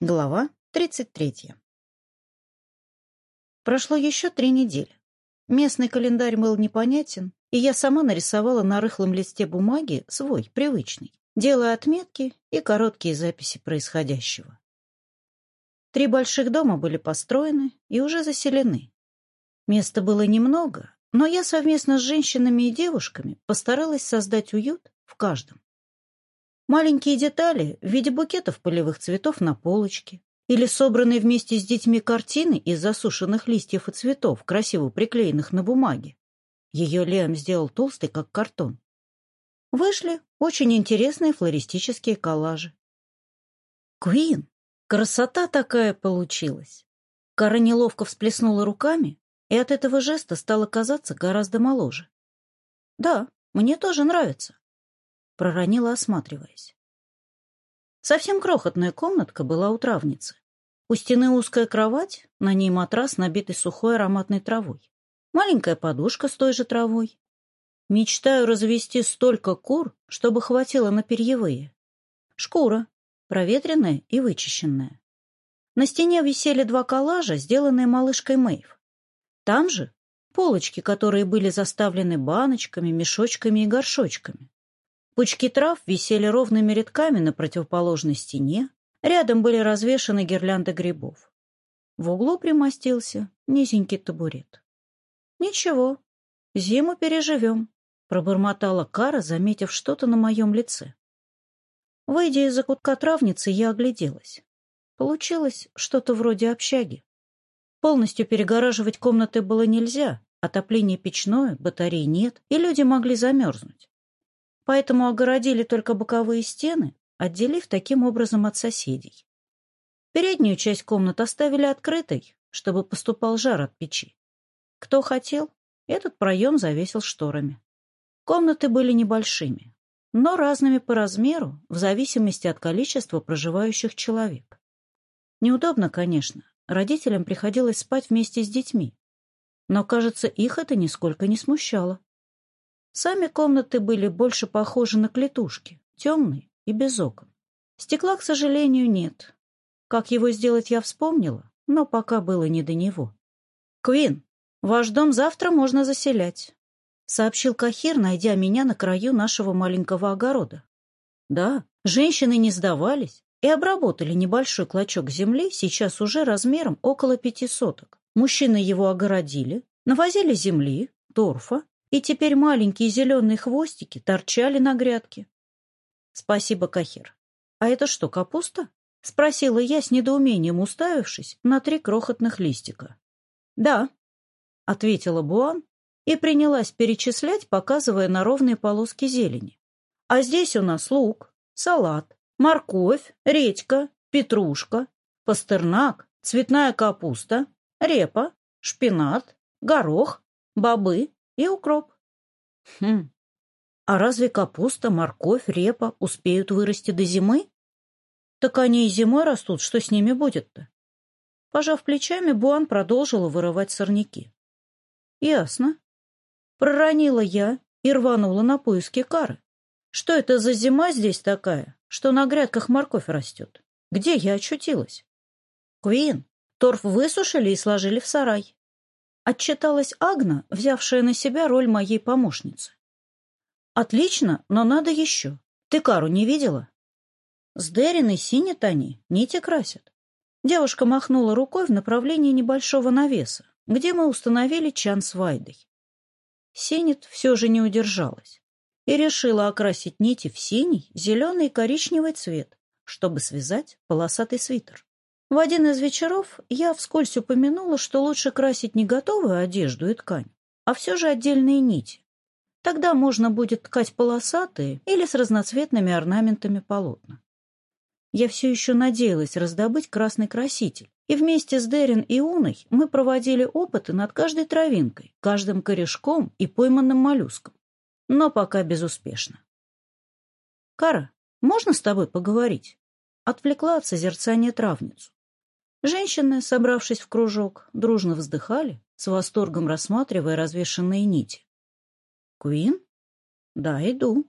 Глава 33. Прошло еще три недели. Местный календарь был непонятен, и я сама нарисовала на рыхлом листе бумаги свой, привычный, делая отметки и короткие записи происходящего. Три больших дома были построены и уже заселены. Места было немного, но я совместно с женщинами и девушками постаралась создать уют в каждом. Маленькие детали в виде букетов полевых цветов на полочке или собранные вместе с детьми картины из засушенных листьев и цветов, красиво приклеенных на бумаге. Ее Лем сделал толстый, как картон. Вышли очень интересные флористические коллажи. «Квин! Красота такая получилась!» Кара неловко всплеснула руками, и от этого жеста стала казаться гораздо моложе. «Да, мне тоже нравится», проронила, осматриваясь. Совсем крохотная комнатка была у травницы. У стены узкая кровать, на ней матрас, набитый сухой ароматной травой. Маленькая подушка с той же травой. Мечтаю развести столько кур, чтобы хватило на перьевые. Шкура, проветренная и вычищенная. На стене висели два коллажа, сделанные малышкой Мэйв. Там же полочки, которые были заставлены баночками, мешочками и горшочками. Пучки трав висели ровными рядками на противоположной стене, рядом были развешаны гирлянды грибов. В углу примостился низенький табурет. «Ничего, зиму переживем», — пробормотала Кара, заметив что-то на моем лице. Выйдя из-за кутка травницы, я огляделась. Получилось что-то вроде общаги. Полностью перегораживать комнаты было нельзя, отопление печное, батарей нет, и люди могли замерзнуть поэтому огородили только боковые стены, отделив таким образом от соседей. Переднюю часть комнат оставили открытой, чтобы поступал жар от печи. Кто хотел, этот проем завесил шторами. Комнаты были небольшими, но разными по размеру в зависимости от количества проживающих человек. Неудобно, конечно, родителям приходилось спать вместе с детьми, но, кажется, их это нисколько не смущало. Сами комнаты были больше похожи на клетушки, темные и без окон. Стекла, к сожалению, нет. Как его сделать, я вспомнила, но пока было не до него. «Квин, ваш дом завтра можно заселять», — сообщил Кахир, найдя меня на краю нашего маленького огорода. Да, женщины не сдавались и обработали небольшой клочок земли, сейчас уже размером около пяти соток. Мужчины его огородили, навозили земли, торфа и теперь маленькие зеленые хвостики торчали на грядке. «Спасибо, Кахир. А это что, капуста?» — спросила я с недоумением, уставившись на три крохотных листика. «Да», — ответила Буан и принялась перечислять, показывая на ровные полоски зелени. «А здесь у нас лук, салат, морковь, редька, петрушка, пастернак, цветная капуста, репа, шпинат, горох, бобы, и укроп. Хм, а разве капуста, морковь, репа успеют вырасти до зимы? Так они и зимой растут, что с ними будет-то? Пожав плечами, Буан продолжила вырывать сорняки. Ясно. Проронила я и рванула на поиски кары. Что это за зима здесь такая, что на грядках морковь растет? Где я очутилась? Квин, торф высушили и сложили в сарай. Отчиталась Агна, взявшая на себя роль моей помощницы. «Отлично, но надо еще. Ты Кару не видела?» «С Дериной синят они, нити красят». Девушка махнула рукой в направлении небольшого навеса, где мы установили чан с Вайдой. Синит все же не удержалась и решила окрасить нити в синий, зеленый и коричневый цвет, чтобы связать полосатый свитер. В один из вечеров я вскользь упомянула, что лучше красить не готовую одежду и ткань, а все же отдельные нити. Тогда можно будет ткать полосатые или с разноцветными орнаментами полотна. Я все еще надеялась раздобыть красный краситель, и вместе с Дерин и Уной мы проводили опыты над каждой травинкой, каждым корешком и пойманным моллюском. Но пока безуспешно. «Кара, можно с тобой поговорить?» Отвлекла от созерцания травницу. Женщины, собравшись в кружок, дружно вздыхали, с восторгом рассматривая развешенные нити. «Куин?» «Да, иду».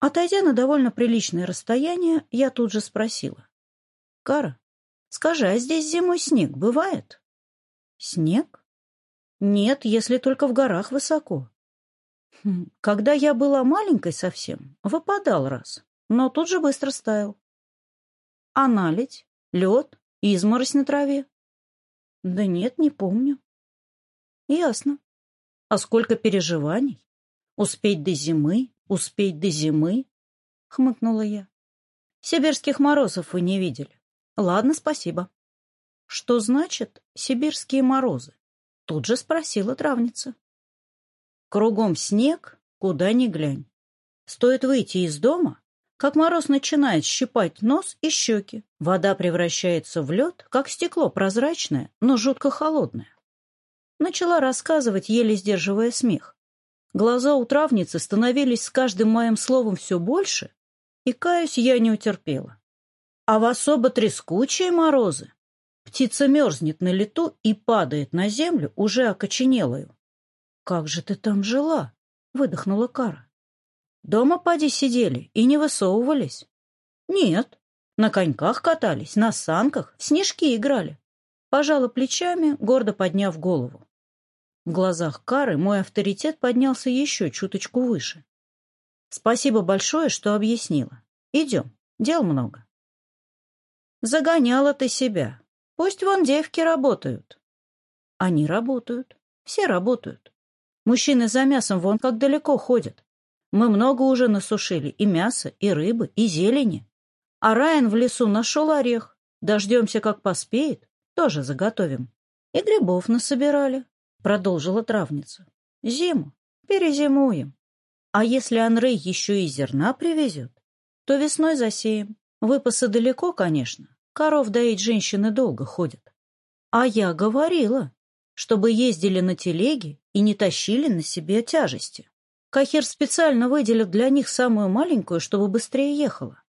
Отойдя на довольно приличное расстояние, я тут же спросила. «Кара, скажи, а здесь зимой снег бывает?» «Снег?» «Нет, если только в горах высоко». «Хм, «Когда я была маленькой совсем, выпадал раз, но тут же быстро стаял». «А наледь? Лед?» Изморозь на траве? Да нет, не помню. Ясно. А сколько переживаний? Успеть до зимы, успеть до зимы, хмыкнула я. Сибирских морозов вы не видели. Ладно, спасибо. Что значит сибирские морозы? Тут же спросила травница. Кругом снег, куда ни глянь. Стоит выйти из дома, как мороз начинает щипать нос и щеки. Вода превращается в лед, как стекло прозрачное, но жутко холодное. Начала рассказывать, еле сдерживая смех. Глаза у травницы становились с каждым моим словом все больше, и, каюсь, я не утерпела. А в особо трескучие морозы птица мерзнет на лету и падает на землю, уже окоченелую. «Как же ты там жила?» — выдохнула Кара. Дома поди сидели и не высовывались? Нет. На коньках катались, на санках, в снежки играли. Пожала плечами, гордо подняв голову. В глазах Кары мой авторитет поднялся еще чуточку выше. Спасибо большое, что объяснила. Идем, дел много. Загоняла ты себя. Пусть вон девки работают. Они работают. Все работают. Мужчины за мясом вон как далеко ходят. Мы много уже насушили и мяса, и рыбы, и зелени. А Райан в лесу нашел орех. Дождемся, как поспеет, тоже заготовим. И грибов насобирали, — продолжила травница. Зиму. Перезимуем. А если Анрей еще и зерна привезет, то весной засеем. Выпасы далеко, конечно. Коров доить женщины долго ходят. А я говорила, чтобы ездили на телеге и не тащили на себе тяжести. Кахир специально выделил для них самую маленькую, чтобы быстрее ехала.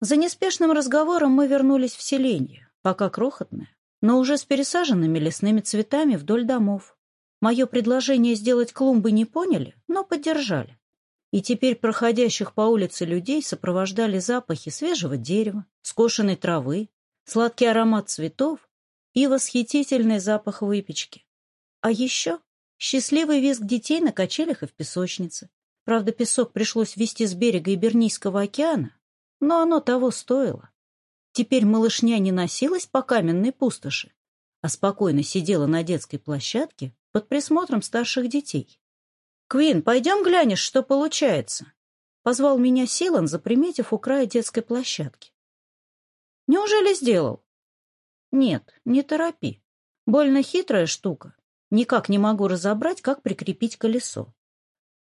За неспешным разговором мы вернулись в селение, пока крохотное, но уже с пересаженными лесными цветами вдоль домов. Мое предложение сделать клумбы не поняли, но поддержали. И теперь проходящих по улице людей сопровождали запахи свежего дерева, скошенной травы, сладкий аромат цветов и восхитительный запах выпечки. А еще Счастливый визг детей на качелях и в песочнице. Правда, песок пришлось везти с берега Ибернийского океана, но оно того стоило. Теперь малышня не носилась по каменной пустоши, а спокойно сидела на детской площадке под присмотром старших детей. «Квин, пойдем глянешь, что получается?» — позвал меня Силан, заприметив у края детской площадки. «Неужели сделал?» «Нет, не торопи. Больно хитрая штука. Никак не могу разобрать, как прикрепить колесо.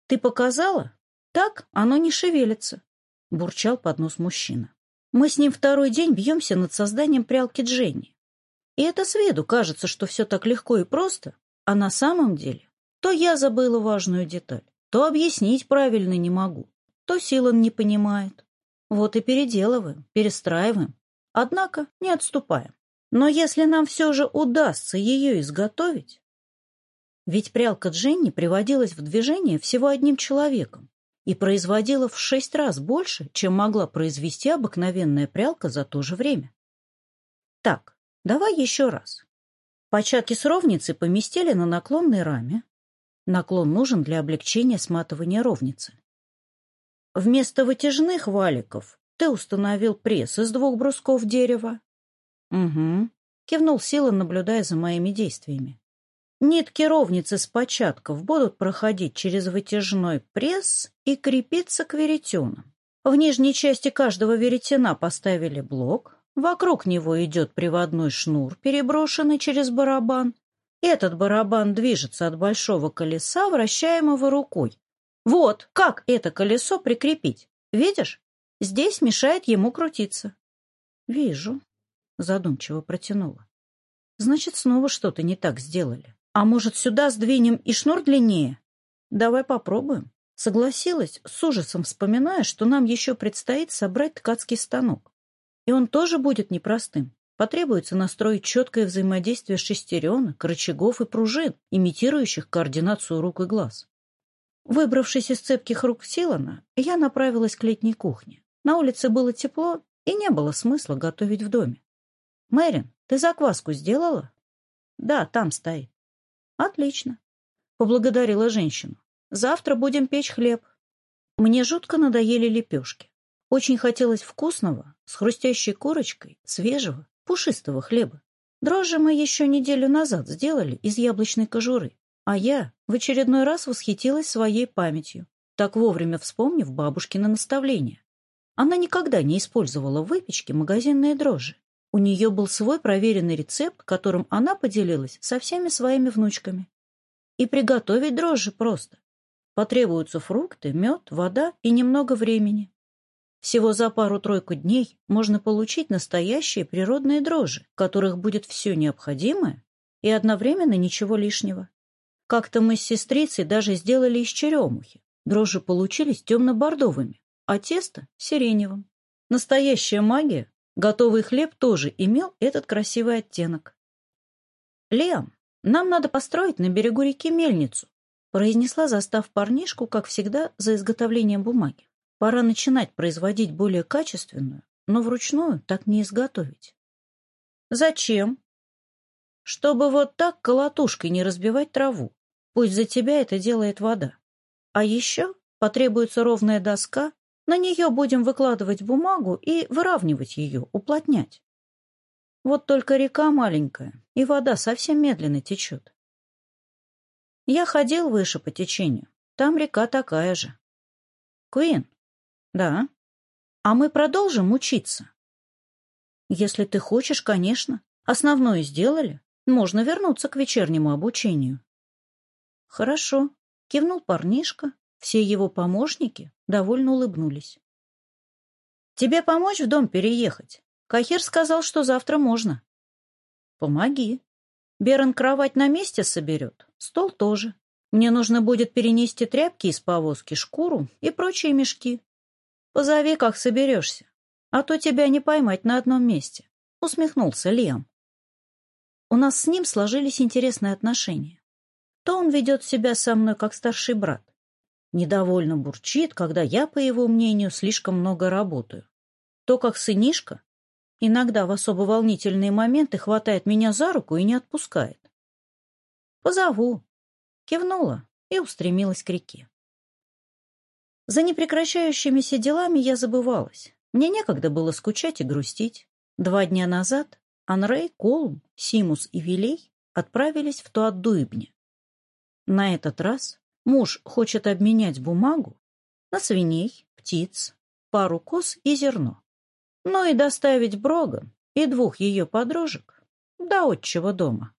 «Ты показала? Так оно не шевелится», — бурчал под нос мужчина. «Мы с ним второй день бьемся над созданием прялки Дженни. И это с виду кажется, что все так легко и просто, а на самом деле то я забыла важную деталь, то объяснить правильно не могу, то Силан не понимает. Вот и переделываем, перестраиваем, однако не отступаем. Но если нам все же удастся ее изготовить, ведь прялка Дженни приводилась в движение всего одним человеком и производила в шесть раз больше, чем могла произвести обыкновенная прялка за то же время. Так, давай еще раз. Початки с ровницы поместили на наклонной раме. Наклон нужен для облегчения сматывания ровницы. Вместо вытяжных валиков ты установил пресс из двух брусков дерева. Угу, кивнул Сила, наблюдая за моими действиями. Нитки ровницы с початков будут проходить через вытяжной пресс и крепиться к веретенам. В нижней части каждого веретена поставили блок, вокруг него идет приводной шнур, переброшенный через барабан. Этот барабан движется от большого колеса, вращаемого рукой. Вот как это колесо прикрепить. Видишь? Здесь мешает ему крутиться. Вижу, задумчиво протянула. Значит, снова что-то не так сделали. А может, сюда сдвинем и шнур длиннее? Давай попробуем. Согласилась, с ужасом вспоминая, что нам еще предстоит собрать ткацкий станок. И он тоже будет непростым. Потребуется настроить четкое взаимодействие шестеренок, рычагов и пружин, имитирующих координацию рук и глаз. Выбравшись из цепких рук Силана, я направилась к летней кухне. На улице было тепло, и не было смысла готовить в доме. «Мэрин, ты закваску сделала?» «Да, там стоит». «Отлично», — поблагодарила женщину. «Завтра будем печь хлеб». Мне жутко надоели лепешки. Очень хотелось вкусного, с хрустящей корочкой, свежего, пушистого хлеба. Дрожжи мы еще неделю назад сделали из яблочной кожуры, а я в очередной раз восхитилась своей памятью, так вовремя вспомнив бабушкино наставление. Она никогда не использовала в выпечке магазинные дрожжи. У нее был свой проверенный рецепт, которым она поделилась со всеми своими внучками. И приготовить дрожжи просто. Потребуются фрукты, мед, вода и немного времени. Всего за пару-тройку дней можно получить настоящие природные дрожжи, в которых будет все необходимое и одновременно ничего лишнего. Как-то мы с сестрицей даже сделали из черемухи. Дрожжи получились темно-бордовыми, а тесто — сиреневым. Настоящая магия Готовый хлеб тоже имел этот красивый оттенок. «Лем, нам надо построить на берегу реки мельницу», произнесла, застав парнишку, как всегда, за изготовлением бумаги. «Пора начинать производить более качественную, но вручную так не изготовить». «Зачем?» «Чтобы вот так колотушкой не разбивать траву. Пусть за тебя это делает вода. А еще потребуется ровная доска, на нее будем выкладывать бумагу и выравнивать ее, уплотнять. Вот только река маленькая, и вода совсем медленно течет. Я ходил выше по течению. Там река такая же. Квин? Да. А мы продолжим учиться? Если ты хочешь, конечно. Основное сделали. Можно вернуться к вечернему обучению. Хорошо. Кивнул парнишка все его помощники довольно улыбнулись. «Тебе помочь в дом переехать? Кахир сказал, что завтра можно». «Помоги. Берон кровать на месте соберет, стол тоже. Мне нужно будет перенести тряпки из повозки, шкуру и прочие мешки. Позови, как соберешься, а то тебя не поймать на одном месте», — усмехнулся Лем. У нас с ним сложились интересные отношения. То он ведет себя со мной как старший брат, Недовольно бурчит, когда я, по его мнению, слишком много работаю. То, как сынишка, иногда в особо волнительные моменты хватает меня за руку и не отпускает. «Позову», — кивнула и устремилась к реке. За непрекращающимися делами я забывалась. Мне некогда было скучать и грустить. Два дня назад Анрей, Колум, Симус и Вилей отправились в Туаддуибне. На этот раз Муж хочет обменять бумагу на свиней, птиц, пару коз и зерно. Но и доставить Брога и двух ее подружек до отчего дома.